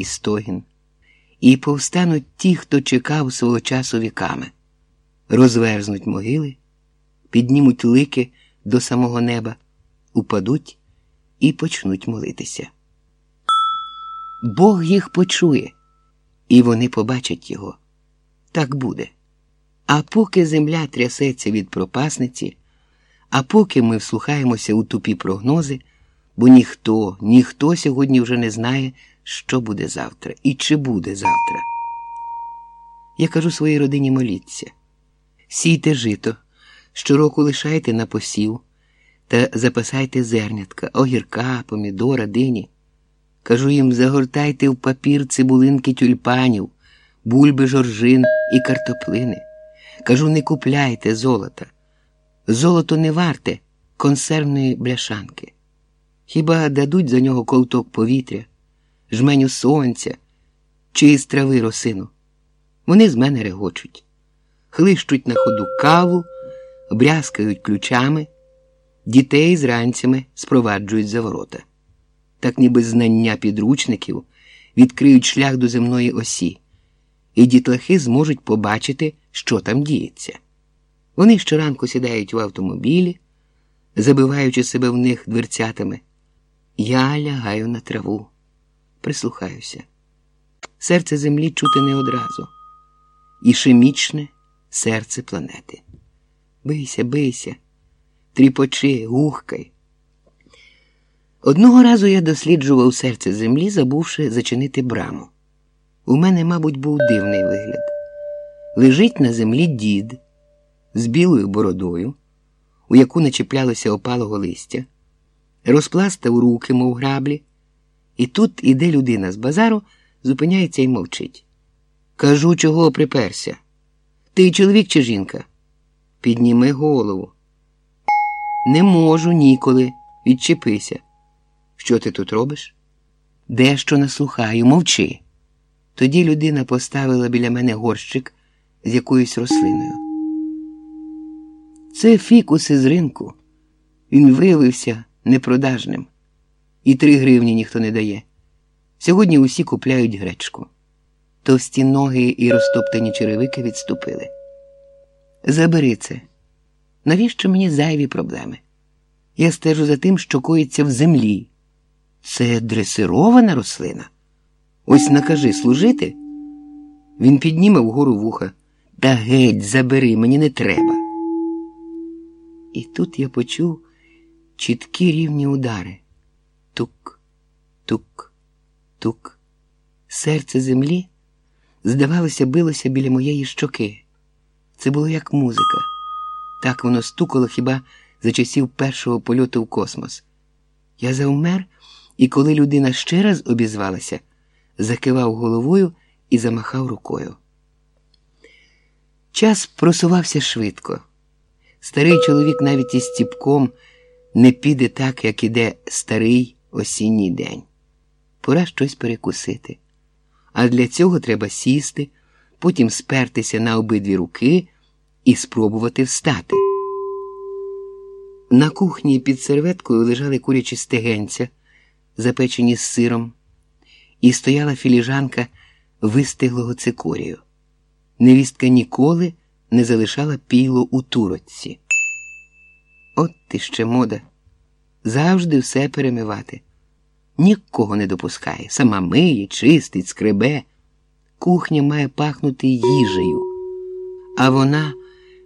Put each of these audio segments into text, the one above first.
і стогін, і повстануть ті, хто чекав свого часу віками, розверзнуть могили, піднімуть лики до самого неба, упадуть і почнуть молитися. Бог їх почує, і вони побачать його. Так буде. А поки земля трясеться від пропасниці, а поки ми вслухаємося у тупі прогнози, бо ніхто, ніхто сьогодні вже не знає, що буде завтра і чи буде завтра. Я кажу своїй родині моліться, сійте жито, щороку лишайте на посів та запасайте зернятка, огірка, помідора, дині. Кажу їм, загортайте в папір цибулинки тюльпанів, бульби жоржин і картоплини. Кажу, не купляйте золота. Золото не варте консервної бляшанки. Хіба дадуть за нього ковток повітря, жменю сонця чи із трави росину? Вони з мене регочуть, хлищуть на ходу каву, брязкають ключами, дітей з ранцями спроваджують за ворота. Так ніби знання підручників відкриють шлях до земної осі, і дітлахи зможуть побачити, що там діється. Вони щоранку сідають в автомобілі, забиваючи себе в них дверцятами. Я лягаю на траву, прислухаюся. Серце землі чути не одразу, ішемічне серце планети. Бийся, бийся, тріпочи, гухкай. Одного разу я досліджував серце землі, забувши зачинити браму. У мене, мабуть, був дивний вигляд. Лежить на землі дід з білою бородою, у яку начіплялося опалого листя, розпластав руки, мов граблі, і тут іде людина з базару, зупиняється і мовчить. Кажу, чого приперся. Ти чоловік чи жінка? Підніми голову. Не можу ніколи. Відчепися. Що ти тут робиш? Дещо наслухаю, мовчи. Тоді людина поставила біля мене горщик з якоюсь рослиною. Це фікус із ринку. Він виявився непродажним. І три гривні ніхто не дає. Сьогодні усі купляють гречку. Товсті ноги і розтоптані черевики відступили. Забери це. Навіщо мені зайві проблеми? Я стежу за тим, що коїться в землі. Це дресирована рослина. Ось накажи служити. Він підніме вгору вуха. Та геть, забери, мені не треба. І тут я почув чіткі рівні удари. Тук, тук, тук. Серце землі, здавалося, билося біля моєї щоки. Це було як музика. Так воно стукало хіба за часів першого польоту в космос. Я завмер, і коли людина ще раз обізвалася, закивав головою і замахав рукою. Час просувався швидко. Старий чоловік навіть із ціпком не піде так, як іде старий осінній день. Пора щось перекусити. А для цього треба сісти, потім спертися на обидві руки і спробувати встати. На кухні під серветкою лежали курячі стегенця, запечені з сиром, і стояла філіжанка вистиглого цикорію. Невістка ніколи не залишала піло у турочці. От ти ще мода. Завжди все перемивати. Нікого не допускає. Сама миє, чистить, скребе. Кухня має пахнути їжею, а вона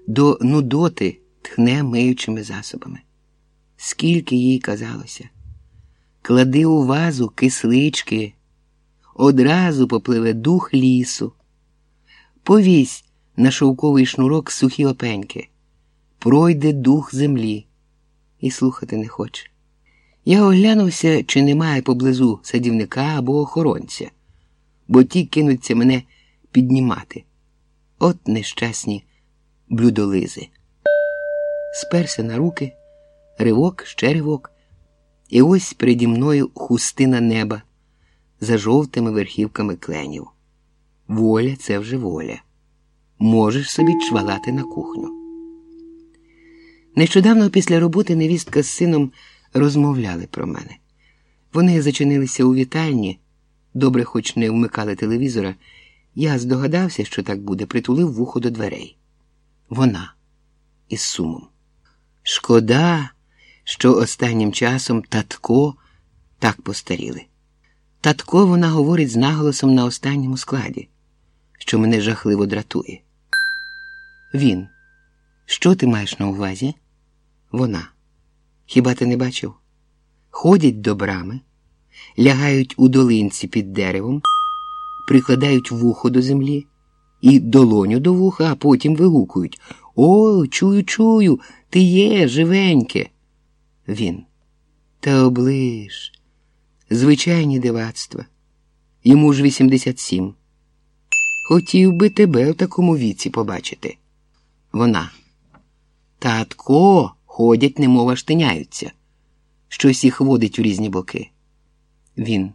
до нудоти тхне миючими засобами. Скільки їй казалося, клади у вазу кислички, одразу попливе дух лісу, повісь на шовковий шнурок сухі опеньки, пройде дух землі і слухати не хоче. Я оглянувся, чи немає поблизу садівника або охоронця, бо ті кинуться мене піднімати. От нещасні блюдолизи. Сперся на руки, ривок, ще ривок, і ось переді мною хустина неба за жовтими верхівками кленів. Воля це вже воля. Можеш собі чвалати на кухню. Нещодавно після роботи невістка з сином розмовляли про мене. Вони зачинилися у вітальні, Добре, хоч не вмикали телевізора, я здогадався, що так буде, притулив вухо до дверей. Вона із сумом. Шкода, що останнім часом татко так постаріли. Татко вона говорить з наголосом на останньому складі, що мене жахливо дратує. Він. Що ти маєш на увазі? Вона. Хіба ти не бачив? Ходять до брами, лягають у долинці під деревом, прикладають вухо до землі і долоню до вуха, а потім вигукують О, чую, чую, ти є живеньке. Він. Та оближ, звичайні дивацтва. Йому ж 87. Хотів би тебе в такому віці побачити. Вона. Татко, ходять, немов аж тиняються. Щось їх водить у різні боки. Він.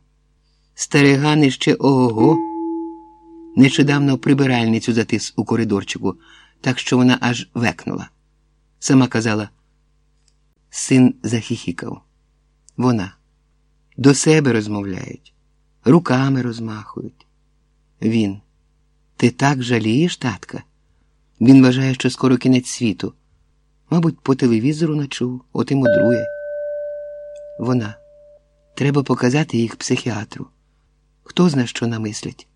Старигани ще ого. Нещодавно прибиральницю затис у коридорчику, так що вона аж векнула. Сама казала. Син захихікав. Вона. До себе розмовляють, руками розмахують. Він. Ти так жалієш, татка? Він вважає, що скоро кінець світу. Мабуть, по телевізору начув, от і мудрує. Вона. Треба показати їх психіатру. Хто зна, що намислять.